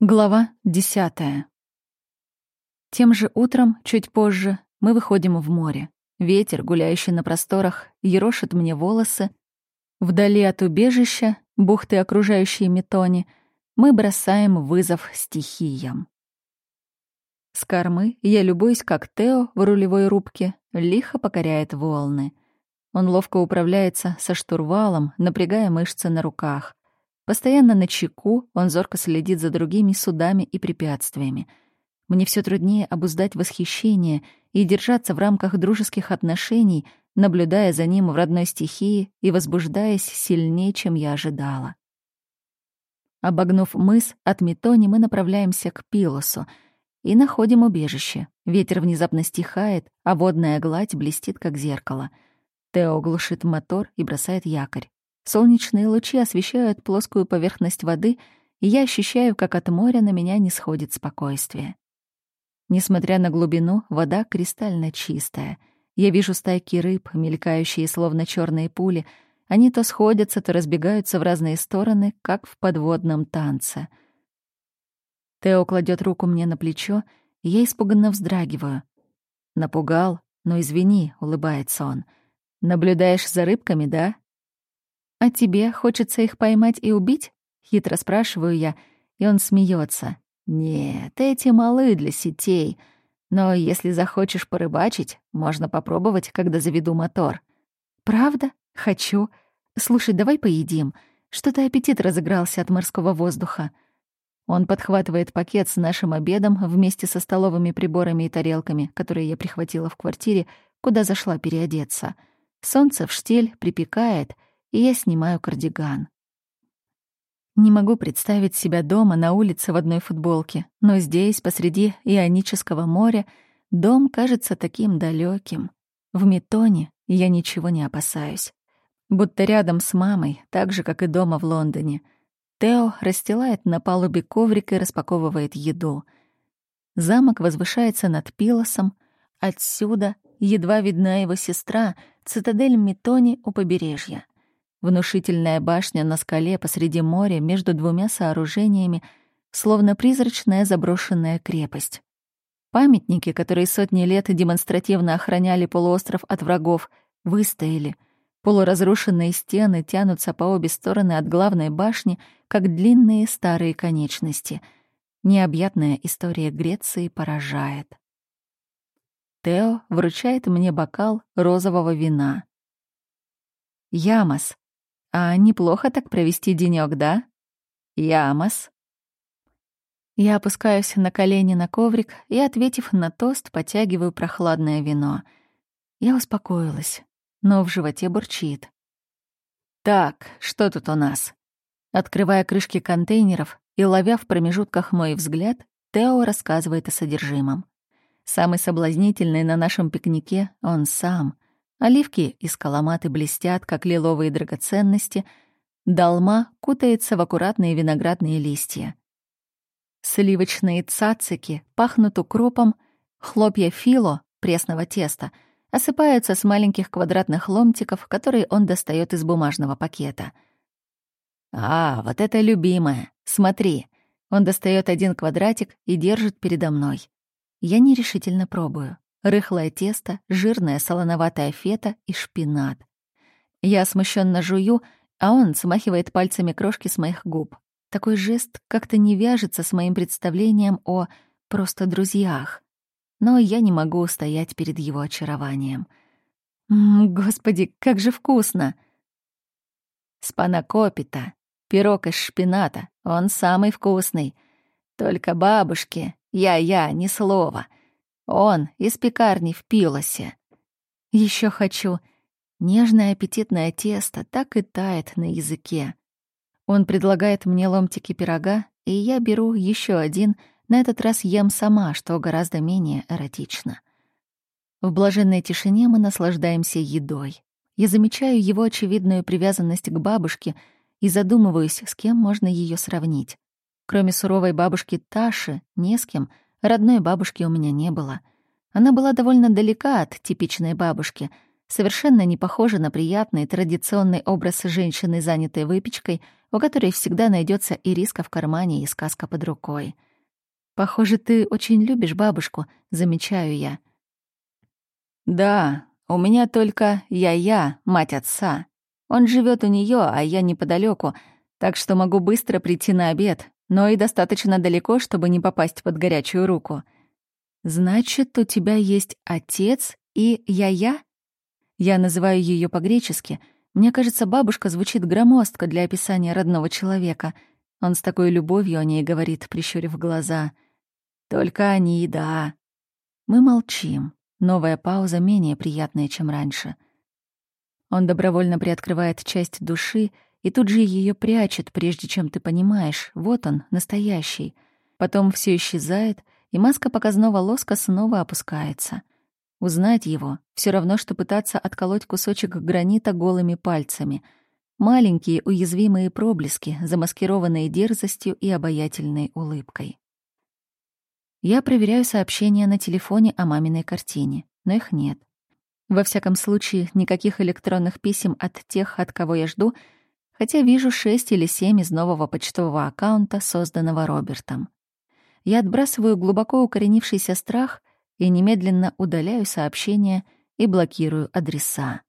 Глава десятая. Тем же утром, чуть позже, мы выходим в море. Ветер, гуляющий на просторах, ерошит мне волосы. Вдали от убежища, бухты, окружающие Метони, мы бросаем вызов стихиям. С кормы я любуюсь, как Тео в рулевой рубке лихо покоряет волны. Он ловко управляется со штурвалом, напрягая мышцы на руках. Постоянно на чеку, он зорко следит за другими судами и препятствиями. Мне все труднее обуздать восхищение и держаться в рамках дружеских отношений, наблюдая за ним в родной стихии и возбуждаясь сильнее, чем я ожидала. Обогнув мыс от Метони, мы направляемся к Пилосу и находим убежище. Ветер внезапно стихает, а водная гладь блестит, как зеркало. Тео глушит мотор и бросает якорь. Солнечные лучи освещают плоскую поверхность воды, и я ощущаю, как от моря на меня не сходит спокойствие. Несмотря на глубину, вода кристально чистая. Я вижу стайки рыб, мелькающие словно черные пули. Они то сходятся, то разбегаются в разные стороны, как в подводном танце. Тео кладет руку мне на плечо, и я испуганно вздрагиваю. «Напугал? Ну, извини», — улыбается он. «Наблюдаешь за рыбками, да?» «А тебе хочется их поймать и убить?» — хитро спрашиваю я, и он смеется. «Нет, эти малы для сетей. Но если захочешь порыбачить, можно попробовать, когда заведу мотор». «Правда? Хочу. Слушай, давай поедим. Что-то аппетит разыгрался от морского воздуха». Он подхватывает пакет с нашим обедом вместе со столовыми приборами и тарелками, которые я прихватила в квартире, куда зашла переодеться. Солнце в штель припекает — и я снимаю кардиган. Не могу представить себя дома на улице в одной футболке, но здесь, посреди Ионического моря, дом кажется таким далеким. В Метоне я ничего не опасаюсь. Будто рядом с мамой, так же, как и дома в Лондоне. Тео расстилает на палубе коврик и распаковывает еду. Замок возвышается над Пилосом. Отсюда едва видна его сестра, цитадель Метони у побережья. Внушительная башня на скале посреди моря между двумя сооружениями, словно призрачная заброшенная крепость. Памятники, которые сотни лет демонстративно охраняли полуостров от врагов, выстояли. Полуразрушенные стены тянутся по обе стороны от главной башни, как длинные старые конечности. Необъятная история Греции поражает. Тео вручает мне бокал розового вина. «Ямос», а неплохо так провести денёк, да? Ямос. Я опускаюсь на колени на коврик и, ответив на тост, потягиваю прохладное вино. Я успокоилась, но в животе бурчит. Так, что тут у нас? Открывая крышки контейнеров и ловя в промежутках мой взгляд, Тео рассказывает о содержимом. Самый соблазнительный на нашем пикнике — он сам — Оливки из каламаты блестят, как лиловые драгоценности. Долма кутается в аккуратные виноградные листья. Сливочные цацики пахнут укропом, хлопья фило, пресного теста, осыпаются с маленьких квадратных ломтиков, которые он достает из бумажного пакета. «А, вот это любимое! Смотри!» Он достает один квадратик и держит передо мной. Я нерешительно пробую рыхлое тесто, жирная солоноватая фета и шпинат. Я смущенно жую, а он смахивает пальцами крошки с моих губ. Такой жест как-то не вяжется с моим представлением о просто друзьях. Но я не могу устоять перед его очарованием. М -м, господи, как же вкусно! Спанакопита, пирог из шпината, он самый вкусный. Только бабушке, я-я, ни слова — он из пекарни в Пилосе. Еще хочу. Нежное аппетитное тесто так и тает на языке. Он предлагает мне ломтики пирога, и я беру еще один, на этот раз ем сама, что гораздо менее эротично. В блаженной тишине мы наслаждаемся едой. Я замечаю его очевидную привязанность к бабушке и задумываюсь, с кем можно ее сравнить. Кроме суровой бабушки Таши, не с кем — Родной бабушки у меня не было. Она была довольно далека от типичной бабушки. совершенно не похожа на приятный традиционный образ женщины, занятой выпечкой, у которой всегда найдется и риска в кармане, и сказка под рукой. «Похоже, ты очень любишь бабушку», — замечаю я. «Да, у меня только я-я, мать отца. Он живет у нее, а я неподалеку, так что могу быстро прийти на обед, но и достаточно далеко, чтобы не попасть под горячую руку». «Значит, у тебя есть отец и я-я?» Я называю ее по-гречески. Мне кажется, бабушка звучит громоздко для описания родного человека. Он с такой любовью о ней говорит, прищурив глаза. «Только они, да». Мы молчим. Новая пауза менее приятная, чем раньше. Он добровольно приоткрывает часть души и тут же ее прячет, прежде чем ты понимаешь, вот он, настоящий. Потом все исчезает, и маска показного лоска снова опускается — Узнать его — все равно, что пытаться отколоть кусочек гранита голыми пальцами. Маленькие уязвимые проблески, замаскированные дерзостью и обаятельной улыбкой. Я проверяю сообщения на телефоне о маминой картине, но их нет. Во всяком случае, никаких электронных писем от тех, от кого я жду, хотя вижу шесть или семь из нового почтового аккаунта, созданного Робертом. Я отбрасываю глубоко укоренившийся страх и немедленно удаляю сообщения и блокирую адреса.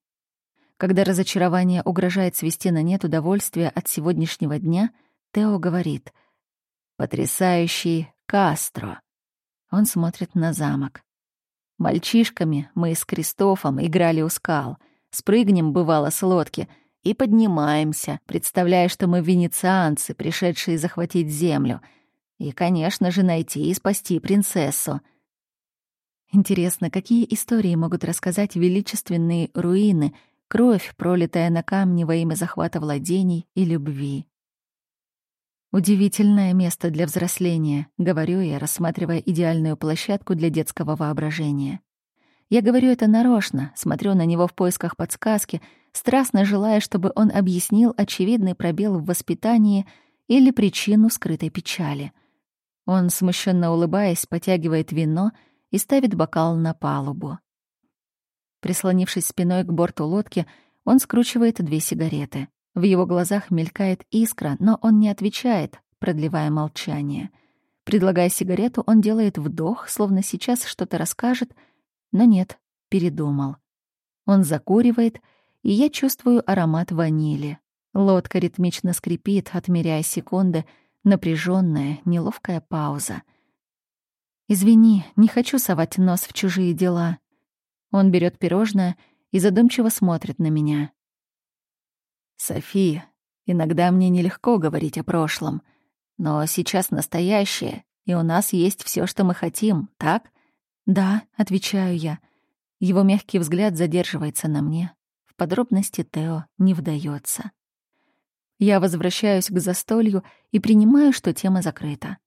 Когда разочарование угрожает свести на нет удовольствия от сегодняшнего дня, Тео говорит «Потрясающий Кастро». Он смотрит на замок. Мальчишками мы с Кристофом играли у скал. Спрыгнем, бывало, с лодки и поднимаемся, представляя, что мы венецианцы, пришедшие захватить землю. И, конечно же, найти и спасти принцессу — Интересно, какие истории могут рассказать величественные руины, кровь, пролитая на камне во имя захвата владений и любви. Удивительное место для взросления, говорю я, рассматривая идеальную площадку для детского воображения. Я говорю это нарочно, смотрю на него в поисках подсказки, страстно желая, чтобы он объяснил очевидный пробел в воспитании или причину скрытой печали. Он, смущенно улыбаясь, потягивает вино — и ставит бокал на палубу. Прислонившись спиной к борту лодки, он скручивает две сигареты. В его глазах мелькает искра, но он не отвечает, продлевая молчание. Предлагая сигарету, он делает вдох, словно сейчас что-то расскажет, но нет, передумал. Он закуривает, и я чувствую аромат ванили. Лодка ритмично скрипит, отмеряя секунды, напряженная, неловкая пауза — «Извини, не хочу совать нос в чужие дела». Он берет пирожное и задумчиво смотрит на меня. «София, иногда мне нелегко говорить о прошлом, но сейчас настоящее, и у нас есть все, что мы хотим, так?» «Да», — отвечаю я. Его мягкий взгляд задерживается на мне. Подробности Тео не вдается. Я возвращаюсь к застолью и принимаю, что тема закрыта.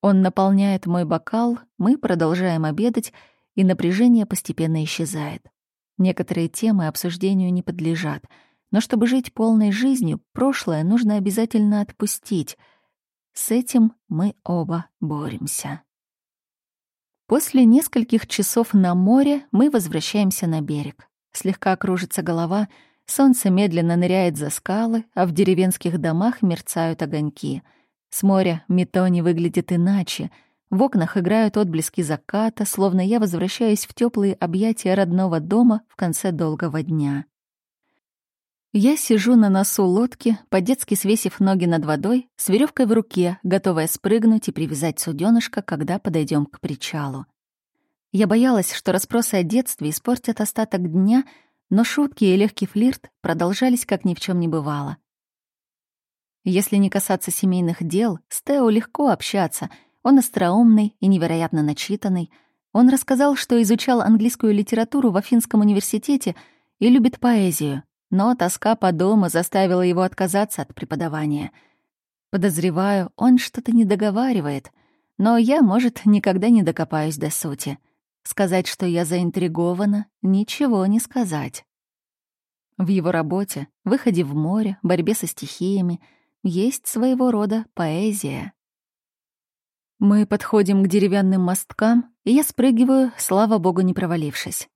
Он наполняет мой бокал, мы продолжаем обедать, и напряжение постепенно исчезает. Некоторые темы обсуждению не подлежат, но чтобы жить полной жизнью, прошлое нужно обязательно отпустить. С этим мы оба боремся. После нескольких часов на море мы возвращаемся на берег. Слегка кружится голова, солнце медленно ныряет за скалы, а в деревенских домах мерцают огоньки — с моря Метони выглядит иначе. В окнах играют отблески заката, словно я возвращаюсь в теплые объятия родного дома в конце долгого дня. Я сижу на носу лодки, по-детски свесив ноги над водой, с веревкой в руке, готовая спрыгнуть и привязать суденышко, когда подойдем к причалу. Я боялась, что расспросы о детстве испортят остаток дня, но шутки и легкий флирт продолжались, как ни в чем не бывало. Если не касаться семейных дел, с Тео легко общаться. Он остроумный и невероятно начитанный. Он рассказал, что изучал английскую литературу в Афинском университете и любит поэзию, но тоска по дому заставила его отказаться от преподавания. Подозреваю, он что-то не договаривает, но я, может, никогда не докопаюсь до сути. Сказать, что я заинтригована, ничего не сказать. В его работе, выходе в море, борьбе со стихиями — есть своего рода поэзия. Мы подходим к деревянным мосткам, и я спрыгиваю, слава богу, не провалившись.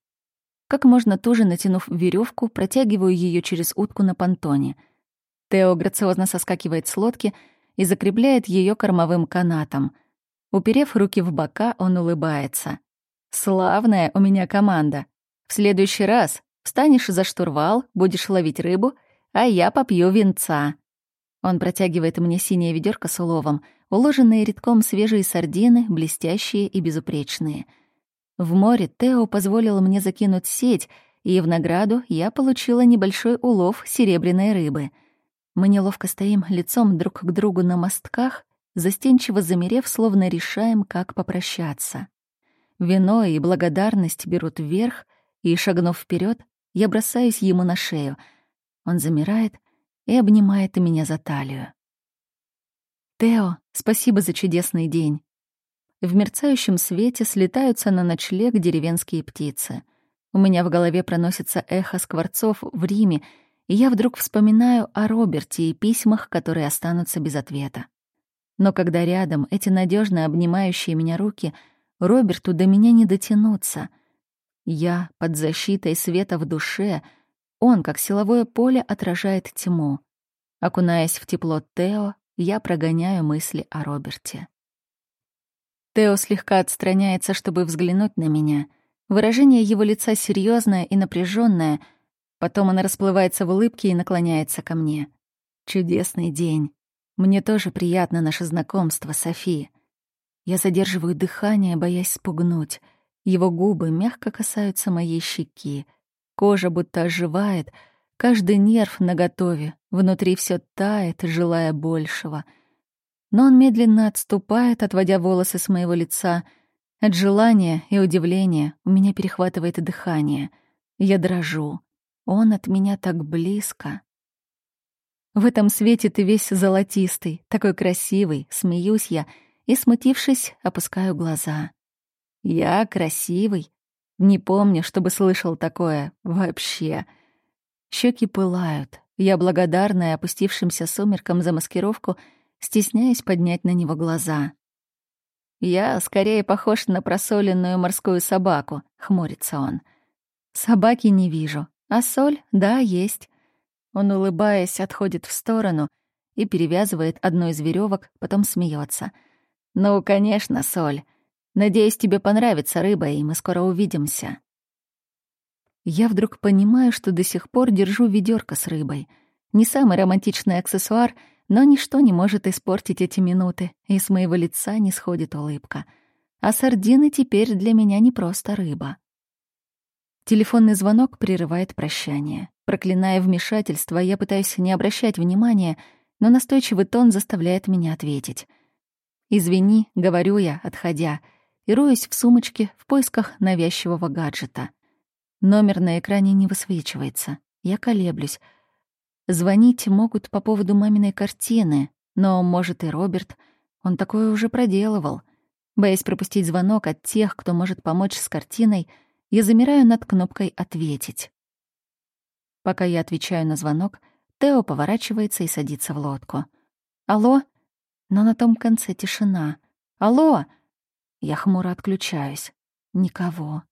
Как можно туже натянув веревку, протягиваю ее через утку на понтоне. Тео грациозно соскакивает с лодки и закрепляет ее кормовым канатом. Уперев руки в бока, он улыбается. «Славная у меня команда. В следующий раз встанешь за штурвал, будешь ловить рыбу, а я попью винца». Он протягивает мне синее ведерко с уловом, уложенные редком свежие сардины, блестящие и безупречные — в море Тео позволил мне закинуть сеть, и в награду я получила небольшой улов серебряной рыбы. Мы неловко стоим лицом друг к другу на мостках, застенчиво замерев, словно решаем, как попрощаться. Вино и благодарность берут вверх, и, шагнув вперед, я бросаюсь ему на шею. Он замирает и обнимает меня за талию. «Тео, спасибо за чудесный день. В мерцающем свете слетаются на ночлег деревенские птицы. У меня в голове проносится эхо скворцов в Риме, и я вдруг вспоминаю о Роберте и письмах, которые останутся без ответа. Но когда рядом эти надежно обнимающие меня руки, Роберту до меня не дотянуться. Я под защитой света в душе, он, как силовое поле, отражает тьму. Окунаясь в тепло Тео, я прогоняю мысли о Роберте. Тео слегка отстраняется, чтобы взглянуть на меня. Выражение его лица серьезное и напряженное. Потом он расплывается в улыбке и наклоняется ко мне. Чудесный день. Мне тоже приятно наше знакомство, Софи. Я задерживаю дыхание, боясь спугнуть. Его губы мягко касаются моей щеки. Кожа будто оживает, каждый нерв наготове, внутри все тает, желая большего — но он медленно отступает, отводя волосы с моего лица. От желания и удивления у меня перехватывает дыхание. Я дрожу. Он от меня так близко. В этом свете ты весь золотистый, такой красивый, смеюсь я и, смутившись, опускаю глаза. Я красивый? Не помню, чтобы слышал такое вообще. Щеки пылают. Я благодарна опустившимся сумеркам за маскировку — стесняясь поднять на него глаза. «Я скорее похож на просоленную морскую собаку», — хмурится он. «Собаки не вижу, а соль, да, есть». Он, улыбаясь, отходит в сторону и перевязывает одну из веревок, потом смеется. «Ну, конечно, соль. Надеюсь, тебе понравится рыба, и мы скоро увидимся». Я вдруг понимаю, что до сих пор держу ведерко с рыбой. Не самый романтичный аксессуар — но ничто не может испортить эти минуты, и с моего лица не сходит улыбка. А сардины теперь для меня не просто рыба. Телефонный звонок прерывает прощание. Проклиная вмешательство, я пытаюсь не обращать внимания, но настойчивый тон заставляет меня ответить. «Извини», — говорю я, отходя, и роюсь в сумочке в поисках навязчивого гаджета. Номер на экране не высвечивается. Я колеблюсь — Звонить могут по поводу маминой картины, но, может, и Роберт. Он такое уже проделывал. Боясь пропустить звонок от тех, кто может помочь с картиной, я замираю над кнопкой «Ответить». Пока я отвечаю на звонок, Тео поворачивается и садится в лодку. «Алло?» Но на том конце тишина. «Алло?» Я хмуро отключаюсь. Никого.